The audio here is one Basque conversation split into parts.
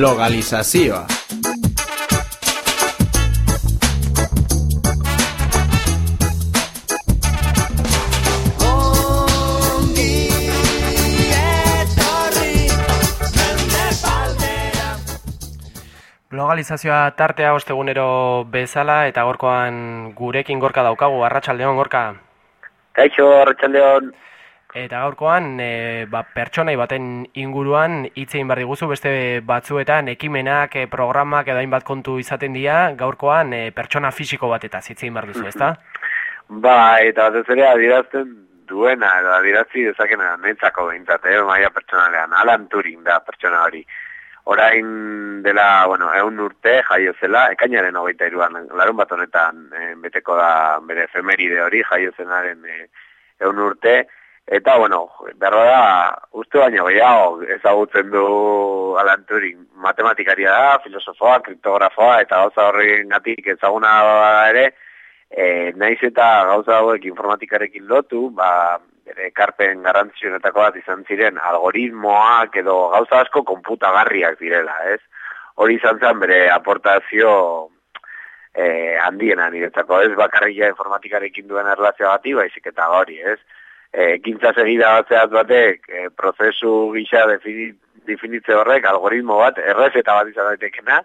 Blogalizazioa. Globalizazioa tartea ostegunero bezala eta gorkoan gurekin gorka daukagu, arratsaldeon gorka. Kaixo, arratsaldeon. Eta gaurkoan, e, ba, pertsonai baten inguruan hitz egin diguzu, beste batzuetan ekimenak, e, programak edo hainbat kontu izaten dira, gaurkoan e, pertsona fisiko bat eta hitz egin behar duzu, ezta? Ba, eta bat ere adirazten duena, edo adirazti dezakena, netzako behintzat, eh, maia pertsonalean, Alan Turing da pertsona hori. Orain dela, bueno, egun urte jaio zela, ekainaren hogeita iruan, larun bat honetan e, beteko da bere efemeride hori jaio zenaren e, egun urte, eta, bueno, berro da, uste baino gehiago ezagutzen du Alan Turing, matematikaria da, filosofoa, kriptografoa, eta gauza horren gatik ezaguna ere, e, naiz eta gauza hauek informatikarekin lotu, ba, bere ekarpen garrantzionetako bat izan ziren algoritmoak edo gauza asko konputagarriak direla, ez? Hori izan zen bere aportazio eh, handiena niretzako, ez? Bakarria informatikarekin duen erlazio bati, baizik eta hori, ez? E, Kintza segida batzeat batek, e, prozesu gisa definitze horrek, algoritmo bat, errez eta bat izan daitekena,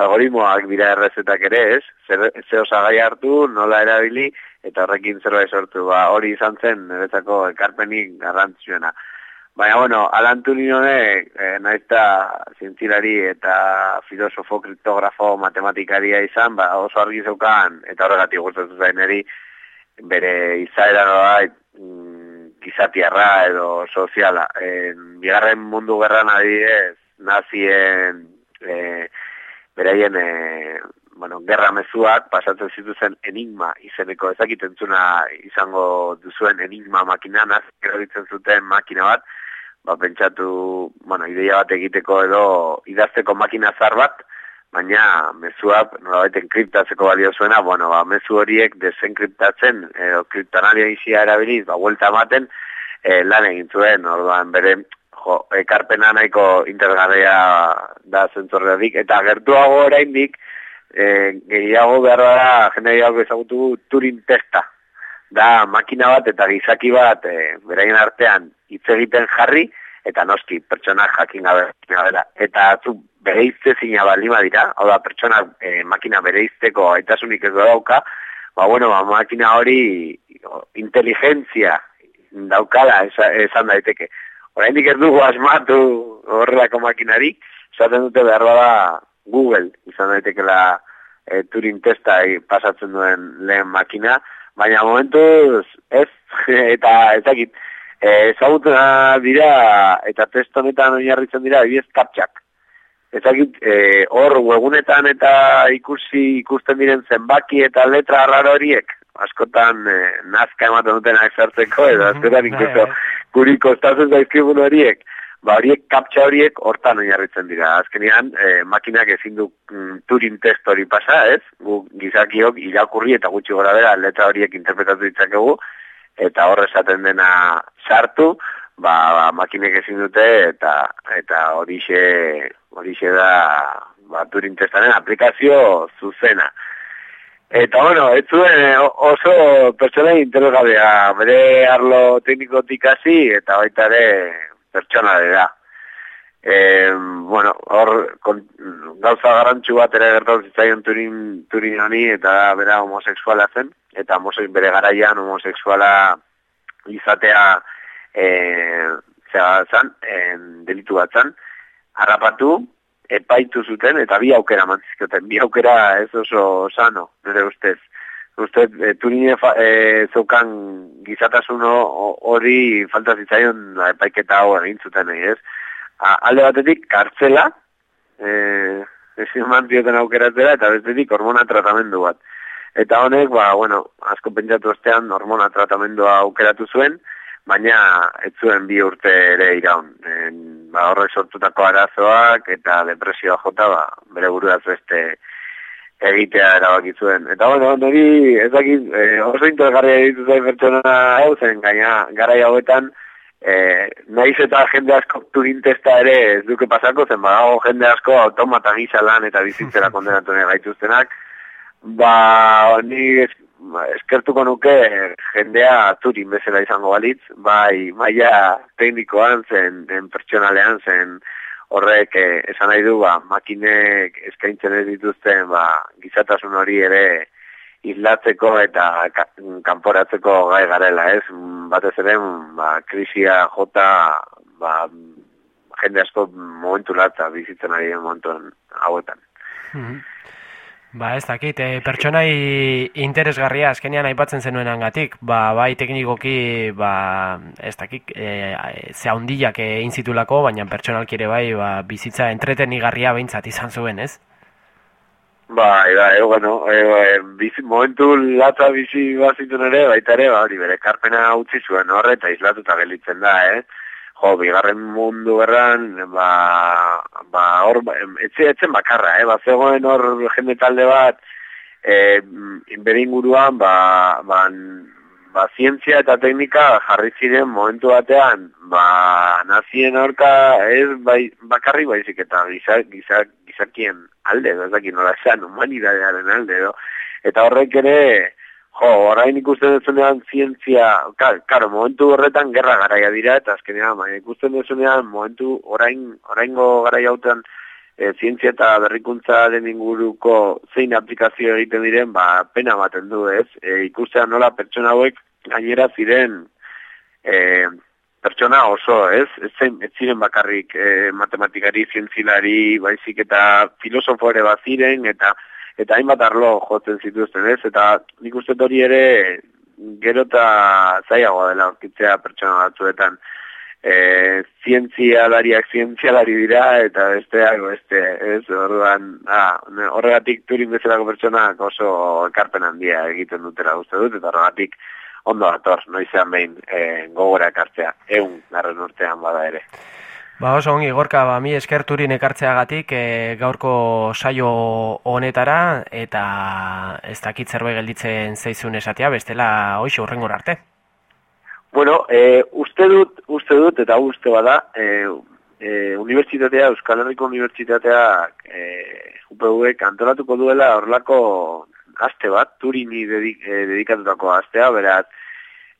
algoritmoak dira errezetak ere, ez? Ze osagai hartu, nola erabili, eta horrekin zerbait sortu, ba, hori izan zen, niretzako ekarpenik garrantzioena. Baina, bueno, Alan Turing honek, e, naizta zientzilari eta filosofo, kriptografo, matematikaria izan, ba, oso argi zeukan, eta horregatik gustatzen zain eri, bere izaera nola, mm, gizatiarra edo soziala. En, bigarren mundu gerran adidez, nazien, e, beraien e, bueno, gerra mezuak pasatzen zituzen enigma izeneko ezakiten zuna izango duzuen enigma makina nazkero zuten makina bat ba, pentsatu, bueno, ideia bat egiteko edo idazteko makina zar bat baina mezuak nolabait enkriptatzeko balio zuena bueno, ba, mezu horiek desenkriptatzen edo kriptonalia izia erabiliz ba, vuelta ematen e, lan egin zuen orduan bere jo, ekarpena nahiko intergarria da zentzorretik, eta gertuago oraindik e, gehiago behar da, jende gehiago ezagutu Turing testa. Da, makina bat eta gizaki bat e, beraien artean hitz egiten jarri, eta noski, pertsona jakin gabe, eta zu bereizte zina balima dira, hau da, pertsona e, makina bereizteko aitasunik ez dauka, ba, bueno, ba, makina hori inteligentzia daukala esan daiteke. Oraindik ez dugu asmatu horrelako makinarik, esaten dute behar bada Google izan daitekela e, Turing testa pasatzen duen lehen makina, baina momentu ez, eta ezakit, e, ezagutzen dira, eta test honetan oinarritzen dira, ebiez kaptxak. Ezakit, e, hor webunetan eta ikusi ikusten diren zenbaki eta letra arraro horiek, askotan e, nazka ematen duten ezartzeko, edo askotan ikusten guri kostatzen daizkigun horiek, ba horiek kaptxa horiek hortan oinarritzen dira. Azkenean, e, makinak ezin du mm, Turing test hori pasa, ez? Gu gizakiok irakurri eta gutxi gora bera letra horiek interpretatu ditzakegu eta hor esaten dena sartu, ba, ba makinek ezin dute eta eta horixe horixe da ba Turing testaren aplikazio zuzena. Eta, bueno, ez zuen eh, oso pertsona interrogabea, bere arlo teknikotik hasi eta baita ere pertsona da. E, bueno, hor gauza garantzu bat ere gertatu zitzaion turin, turin honi eta bera homoseksuala zen, eta homosek, bere garaian homoseksuala izatea e, zera zan, delitu bat zan, harrapatu, epaitu zuten eta bi aukera mantzizkoten, bi aukera ez oso sano, nire ustez. Uste, e, turine e, zeukan gizatasun hori falta zitzaion epaiketa hau egin zuten ez? Alde batetik, kartzela, e, ezin mantzioten aukeratzera, eta bestetik hormona tratamendu bat. Eta honek, ba, bueno, asko pentsatu ostean hormona tratamendua aukeratu zuen, baina ez zuen bi urte ere iraun. En, ba, horrek sortutako arazoak eta depresioa jota ba, bere buruaz beste egitea erabaki zuen. Eta bueno, niri ez dakit e, oso interesgarria ditu zain pertsona hau zen, gaina garai hauetan e, nahiz eta jende asko turintesta ere ez duke pasako, zen badago jende asko automata gisa lan eta bizitzera kondenatu nahi gaituztenak, ba, ni eskertuko nuke jendea turin bezala izango balitz, bai, maia teknikoan zen, en pertsonalean zen, horrek eh, esan nahi du, ba, makinek eskaintzen ez dituzten, ba, gizatasun hori ere islatzeko eta kanporatzeko gai garela, ez? Batez ere, ba, krisia jota, ba, jende asko momentu latza bizitzen ari momentuan hauetan. Mhm. Ba, ez dakit, e, pertsonai interesgarria azkenean aipatzen zenuen angatik, ba, bai teknikoki, ba, ez dakit, e, ze handiak egin zitulako, baina pertsonalki ere bai, ba, bizitza entretenigarria behintzat izan zuen, ez? Ba, eda, e, bueno, e, bizi, momentu latza bizi bazitun ere, baita ere, ba, bere, karpena utzi zuen horre, eta izlatuta gelitzen da, eh? jo, bigarren mundu berran, ba, ba, hor, etxe, etzen bakarra, eh, ba, zegoen hor jende talde bat, e, bere inguruan, ba, ba, ba, zientzia eta teknika jarri ziren momentu batean, ba, nazien horka, ez, bai, bakarri baizik eta gizak, gizak, gizakien alde, ez dakit nola esan, humanidadearen alde, do. eta horrek ere, Jo, orain ikusten dezunean zientzia, karo, momentu horretan gerra garaia dira, eta azkenean, ikusten dezunean momentu orain, oraingo garaia hautan e, zientzia eta berrikuntza den inguruko zein aplikazio egiten diren, ba, pena baten du, ez? E, ikustean nola pertsona hauek gainera ziren e, pertsona oso, ez? Ez, zen, ez ziren bakarrik e, matematikari, zientzilari, baizik eta filosofo ere baziren, eta eta hainbat arlo jotzen zituzten, ez? Eta nik uste hori ere gero eta zaiagoa dela orkitzea pertsona batzuetan. E, zientzialariak zientzialari dira eta besteak beste, ez? Orduan, ah, horregatik turin bezalako pertsonak oso ekarpen handia egiten dutera uste dut, eta horregatik ondo ator, noizean behin e, gogora ekartzea, egun garren urtean bada ere. Ba oso ongi gorka ba mi eskerturin ekartzeagatik e, gaurko saio honetara eta ez dakit zerbait gelditzen zaizun esatea bestela hoiz horrengora arte. Bueno, e, uste dut, uste dut eta uste bada, e, e, unibertsitatea, Euskal Herriko Unibertsitatea e, UPV-ek antolatuko duela horlako aste bat, turini dedik, e, dedikatutako astea, beraz,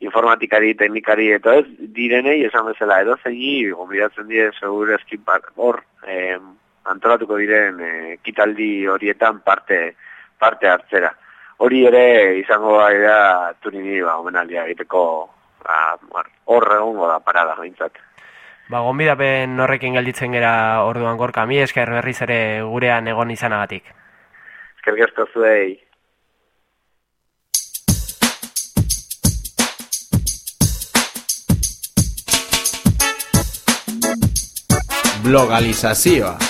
informatikari, teknikari eta ez direnei esan bezala edo zeini gombiratzen die segure eskin hor eh, antolatuko diren eh, kitaldi horietan parte parte hartzera. Hori ere izango da turini ba omenaldia egiteko ba, hor egongo da parada gaintzat. Ba, gonbidapen horrekin gelditzen gera orduan gorka, mi esker berriz ere gurean egon izanagatik. Esker gertu zuei. Blogalizazioa